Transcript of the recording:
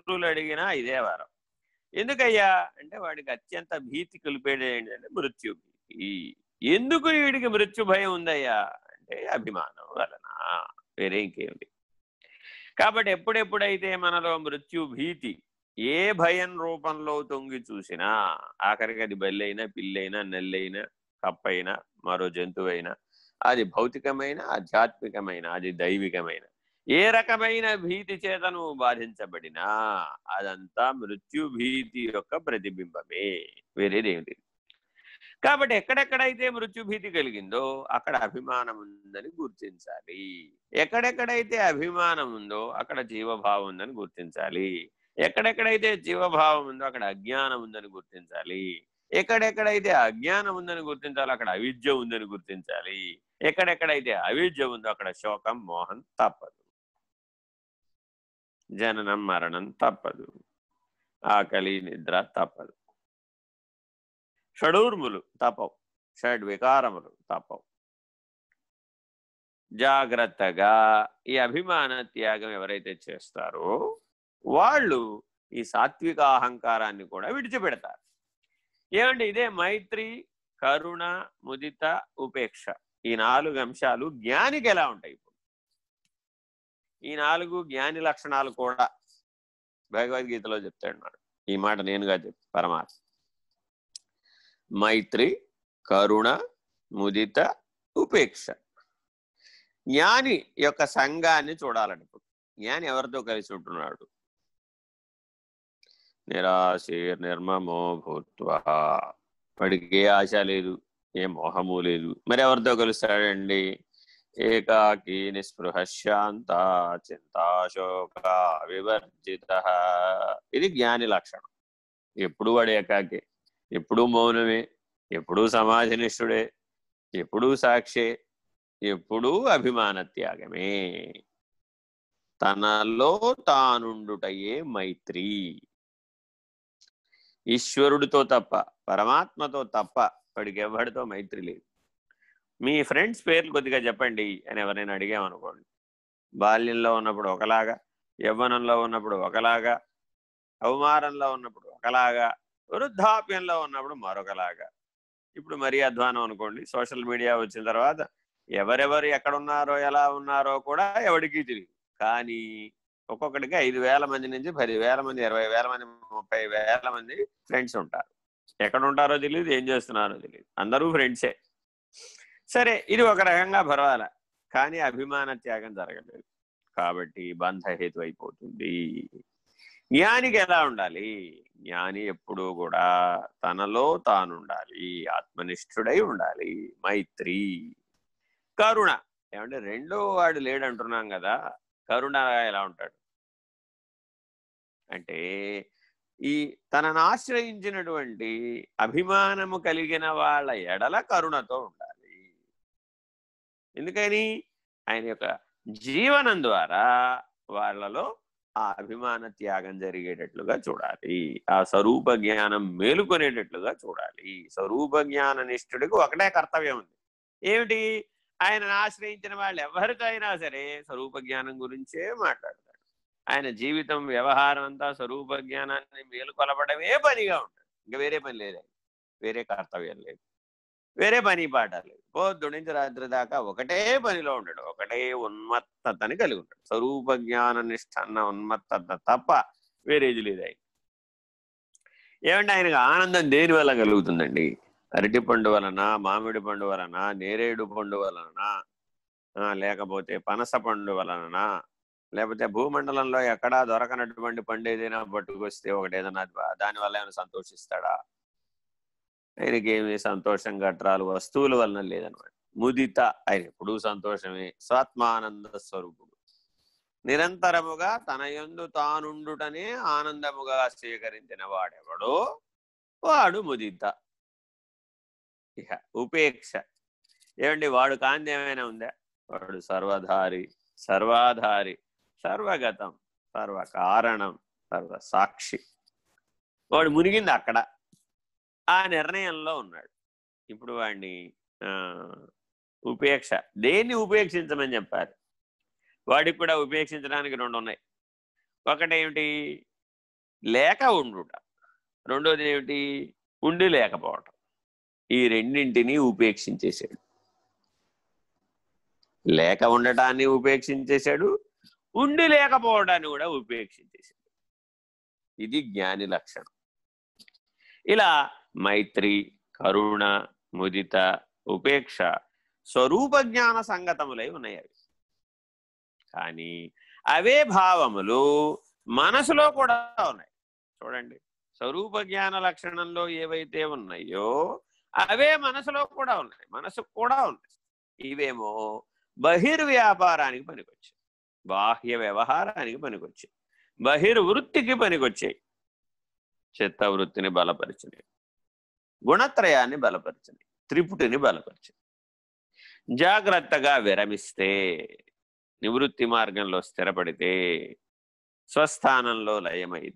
గురువులు అడిగినా ఇదే వారం. ఎందుకయ్యా? అంటే వాడికి అత్యంత భీతి కలిపేది ఏంటంటే మృత్యు భీతి. ఎందుకు వీడికి మృత్యు భయం ఉందయ్యా? అంటే అభిమానం వలన వేరే కాబట్టి ఎప్పుడెప్పుడైతే మనలో మృత్యు భీతి ఏ భయం రూపంలో తొంగి చూసినా ఆఖరికి అది బల్లైనా పిల్లైనా నెల్లైనా కప్పైనా మరో జంతువైనా అది భౌతికమైన ఆధ్యాత్మికమైన అది దైవికమైన ఏ రకమైన భీతి చేత నువ్వు బాధించబడినా అదంతా మృత్యు భీతి యొక్క ప్రతిబింబమే. వేరేదేమిటి కాబట్టి ఎక్కడెక్కడైతే మృత్యుభీతి కలిగిందో అక్కడ అభిమానం ఉందని గుర్తించాలి. ఎక్కడెక్కడైతే అభిమానం ఉందో అక్కడ జీవభావం ఉందని గుర్తించాలి. ఎక్కడెక్కడైతే జీవభావం ఉందో అక్కడ అజ్ఞానం ఉందని గుర్తించాలి. ఎక్కడెక్కడైతే అజ్ఞానం ఉందని గుర్తించాలి అక్కడ అవిద్య ఉందని గుర్తించాలి. ఎక్కడెక్కడైతే అవిద్య ఉందో అక్కడ శోకం మోహం తప్పదు. జననం మరణం తప్పదు. ఆకలి నిద్ర తప్పదు. షడూర్ములు తపవు. షడ్ వికారములు తపవు. జాగ్రత్తగా ఈ అభిమాన త్యాగం ఎవరైతే చేస్తారో వాళ్ళు ఈ సాత్విక అహంకారాన్ని కూడా విడిచిపెడతారు. ఏమంటే ఇదే మైత్రి కరుణ ముదిత ఉపేక్ష. ఈ నాలుగు అంశాలు జ్ఞానికి ఎలా ఉంటాయి? ఈ నాలుగు జ్ఞాని లక్షణాలు కూడా భగవద్గీతలో చెప్తాడు ఈ మాట నేనుగా చెప్ పరమాత్మ. మైత్రి కరుణ ముదిత ఉపేక్ష. జ్ఞాని యొక్క సంఘాన్ని చూడాలండి ఇప్పుడు. జ్ఞాని ఎవరితో కలిసి ఉంటున్నాడు? నిరాశీర్ నిర్మమో భూత్వ. వాడికి ఏ ఆశ లేదు ఏ మోహము లేదు. మరి ఎవరితో కలుస్తాడండి? ఏకాకి నిస్పృహ శాంత చింతాశోక వివర్జిత. ఇది జ్ఞాని లక్షణం. ఎప్పుడు వాడు ఏకాకి ఎప్పుడూ మౌనమే ఎప్పుడూ సమాధినిష్ఠుడే ఎప్పుడూ సాక్షే ఎప్పుడూ అభిమాన త్యాగమే తనలో తానుండుటయే మైత్రి. ఈశ్వరుడితో తప్ప పరమాత్మతో తప్ప వాడికి ఎవరితో మైత్రి లేదు. మీ ఫ్రెండ్స్ పేర్లు కొద్దిగా చెప్పండి అని ఎవరైనా అడిగామనుకోండి బాల్యంలో ఉన్నప్పుడు ఒకలాగా యవ్వనంలో ఉన్నప్పుడు ఒకలాగా అవమానంలో ఉన్నప్పుడు ఒకలాగా వృద్ధాప్యంలో ఉన్నప్పుడు మరొకలాగా. ఇప్పుడు మరీ అధ్వానం అనుకోండి సోషల్ మీడియా వచ్చిన తర్వాత ఎవరెవరు ఎక్కడున్నారో ఎలా ఉన్నారో కూడా ఎవడికి తెలియదు కానీ ఒక్కొక్కడికి ఐదు వేల మంది నుంచి పది వేల మంది ఇరవై వేల మంది ముప్పై వేల మంది ఫ్రెండ్స్ ఉంటారు. ఎక్కడ ఉంటారో తెలియదు ఏం చేస్తున్నారో తెలియదు అందరూ ఫ్రెండ్సే. సరే ఇది ఒక రకంగా పర్వాలే. కానీ అభిమాన త్యాగం జరగలేదు. కాబట్టి బంధహేతు అయిపోతుంది. జ్ఞానికి ఎలా ఉండాలి? జ్ఞాని ఎప్పుడూ కూడా తనలో తానుండాలి. ఆత్మనిష్ఠుడై ఉండాలి. మైత్రి. కరుణ. ఏమంటే రెండో వాడు లేడంటున్నాం కదా కరుణ ఎలా ఉంటాడు? అంటే ఈ తనను ఆశ్రయించినటువంటి అభిమానము కలిగిన వాళ్ళ ఎడల కరుణతో ఉండాలి. ఎందుకని? ఆయన యొక్క జీవనం ద్వారా వాళ్ళలో ఆ అభిమాన త్యాగం జరిగేటట్లుగా చూడాలి. ఆ స్వరూప జ్ఞానం మేలుకొనేటట్లుగా చూడాలి. స్వరూప జ్ఞాన నిష్ఠుడికి ఒకటే కర్తవ్యం ఉంది. ఏమిటి? ఆయనను ఆశ్రయించిన వాళ్ళు ఎవరికైనా సరే స్వరూప జ్ఞానం గురించే మాట్లాడతాడు ఆయన జీవితం వ్యవహారం అంతా స్వరూప జ్ఞానాన్ని మేలుకొలపడమే పనిగా ఉంటాడు ఇంకా వేరే పని లేదు వేరే కర్తవ్యం లేదు. వేరే పని పాట లేదు పొద్దు నుంచి రాత్రి దాకా ఒకటే పనిలో ఉండడు. ఒకటే ఉన్మత్తతని కలిగి ఉంటాడు స్వరూప జ్ఞాన నిష్ఠ అన్న ఉన్మత్తత తప్ప వేరేది లేదు ఆయన. ఏమంటే ఆయనకు ఆనందం దేని వల్ల కలుగుతుందండి? అరటి పండు వలన మామిడి పండు వలన నేరేడు పండు వలన లేకపోతే పనస పండు వలన లేకపోతే భూమండలంలో ఎక్కడా దొరకనటువంటి పండు ఏదైనా పట్టుకొస్తే ఒకటి ఏదైనా దానివల్ల ఏమైనా సంతోషిస్తాడా? ఆయనకి ఏమి సంతోషం గట్రాలు వస్తువుల వలన లేదనమాట. ముదిత ఆయన ఎప్పుడూ సంతోషమే. స్వాత్మానంద స్వరూపుడు. నిరంతరముగా తన యందు తానుండుటనే ఆనందముగా స్వీకరించిన వాడెవడో? వాడు ముదిత. ఇహ ఉపేక్ష. ఏమండి వాడు కాంతి ఏమైనా ఉందా? వాడు సర్వధారి సర్వాధారి సర్వగతం సర్వకారణం సర్వ సాక్షి వాడు మునిగింది అక్కడ. ఆ నిర్ణయంలో ఉన్నాడు. ఇప్పుడు వాడిని ఉపేక్ష దేన్ని ఉపేక్షించమని చెప్పారు? వాడికి కూడా ఉపేక్షించడానికి రెండు ఉన్నాయి. ఒకటేమిటి? లేక ఉండుట. రెండోది ఏమిటి ఉండి లేకపోవటం. ఈ రెండింటినీ ఉపేక్షించేశాడు. లేక ఉండటాన్ని ఉపేక్షించేశాడు. ఉండి లేకపోవడాన్ని కూడా ఉపేక్షించేశాడు. ఇది జ్ఞాని లక్షణం. ఇలా మైత్రి కరుణ ముదిత ఉపేక్ష స్వరూప జ్ఞాన సంగతములై ఉన్నాయి అవి. కానీ అవే భావములు మనసులో కూడా ఉన్నాయి. చూడండి స్వరూప జ్ఞాన లక్షణంలో ఏవైతే ఉన్నాయో అవే మనసులో కూడా ఉన్నాయి. మనసుకు కూడా ఉన్నాయి ఇవేమో బహిర్వ్యాపారానికి పనికొచ్చాయి. బాహ్య వ్యవహారానికి పనికొచ్చాయి. బహిర్వృత్తికి పనికొచ్చాయి. చిత్తవృత్తిని బలపరిచినాయి గుణత్రయాన్ని బలపరిచింది త్రిపుటిని బలపరిచింది. జాగ్రత్తగా విరమిస్తే నివృత్తి మార్గంలో స్థిరపడితే స్వస్థానంలో లయమైతే